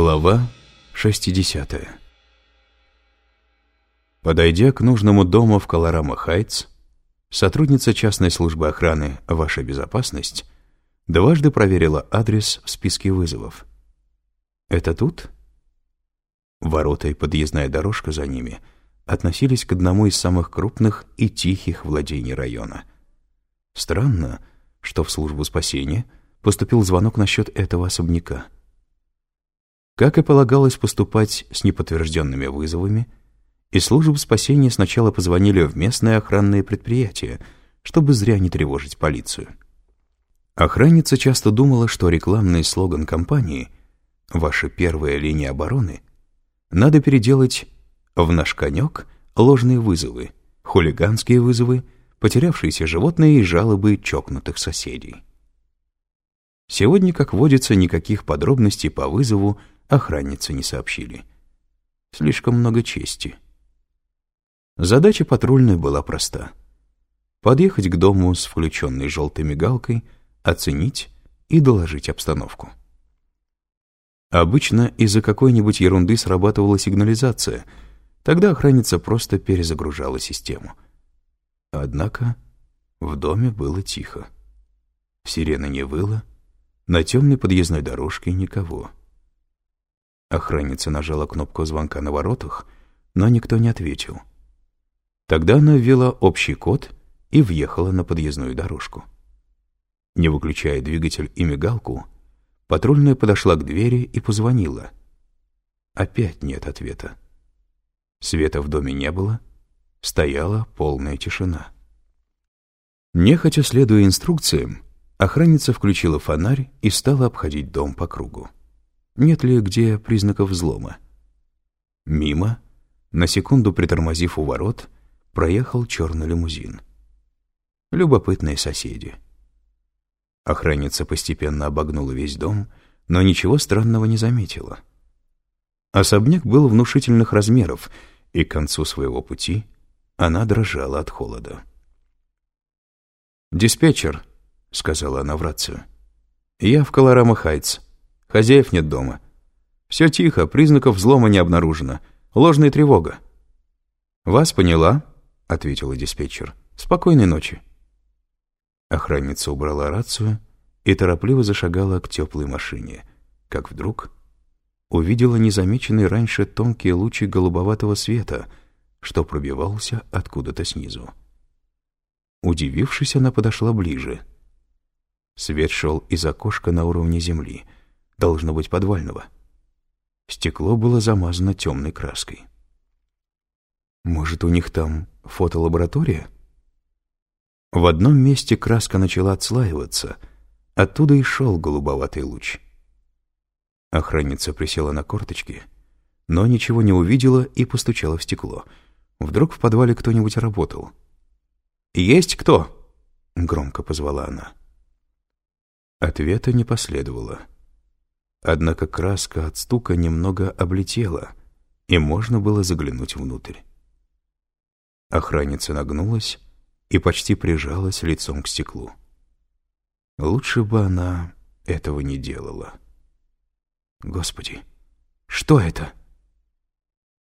Глава 60 Подойдя к нужному дому в Колорама-Хайтс, сотрудница частной службы охраны «Ваша безопасность» дважды проверила адрес в списке вызовов. «Это тут?» Ворота и подъездная дорожка за ними относились к одному из самых крупных и тихих владений района. Странно, что в службу спасения поступил звонок насчет этого особняка. Как и полагалось поступать с неподтвержденными вызовами, из службы спасения сначала позвонили в местное охранное предприятие, чтобы зря не тревожить полицию. Охранница часто думала, что рекламный слоган компании «Ваша первая линия обороны» надо переделать в «Наш конек» ложные вызовы, хулиганские вызовы, потерявшиеся животные и жалобы чокнутых соседей. Сегодня, как водится, никаких подробностей по вызову охранницы не сообщили. Слишком много чести. Задача патрульной была проста. Подъехать к дому с включенной желтой мигалкой, оценить и доложить обстановку. Обычно из-за какой-нибудь ерунды срабатывала сигнализация, тогда охранница просто перезагружала систему. Однако в доме было тихо. Сирена не выла, на темной подъездной дорожке никого. Охранница нажала кнопку звонка на воротах, но никто не ответил. Тогда она ввела общий код и въехала на подъездную дорожку. Не выключая двигатель и мигалку, патрульная подошла к двери и позвонила. Опять нет ответа. Света в доме не было, стояла полная тишина. Нехотя следуя инструкциям, охранница включила фонарь и стала обходить дом по кругу нет ли где признаков взлома. Мимо, на секунду притормозив у ворот, проехал черный лимузин. Любопытные соседи. Охранница постепенно обогнула весь дом, но ничего странного не заметила. Особняк был внушительных размеров, и к концу своего пути она дрожала от холода. «Диспетчер», — сказала она в рацию, — «я в Колорама-Хайтс. Хозяев нет дома. Все тихо, признаков взлома не обнаружено. Ложная тревога. «Вас поняла», — ответила диспетчер. «Спокойной ночи». Охранница убрала рацию и торопливо зашагала к теплой машине, как вдруг увидела незамеченный раньше тонкие лучи голубоватого света, что пробивался откуда-то снизу. Удивившись, она подошла ближе. Свет шел из окошка на уровне земли — должно быть подвального. Стекло было замазано темной краской. Может, у них там фотолаборатория? В одном месте краска начала отслаиваться, оттуда и шел голубоватый луч. Охранница присела на корточки, но ничего не увидела и постучала в стекло. Вдруг в подвале кто-нибудь работал. «Есть кто?» — громко позвала она. Ответа не последовало. Однако краска от стука немного облетела, и можно было заглянуть внутрь. Охранница нагнулась и почти прижалась лицом к стеклу. Лучше бы она этого не делала. Господи, что это?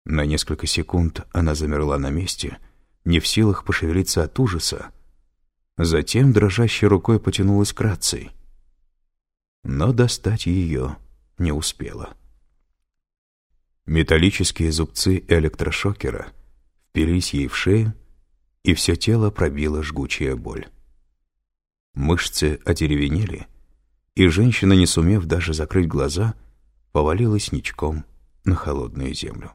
На несколько секунд она замерла на месте, не в силах пошевелиться от ужаса. Затем дрожащей рукой потянулась к рации — но достать ее не успела. Металлические зубцы электрошокера впились ей в шею, и все тело пробило жгучая боль. Мышцы одеревенели, и женщина, не сумев даже закрыть глаза, повалилась ничком на холодную землю.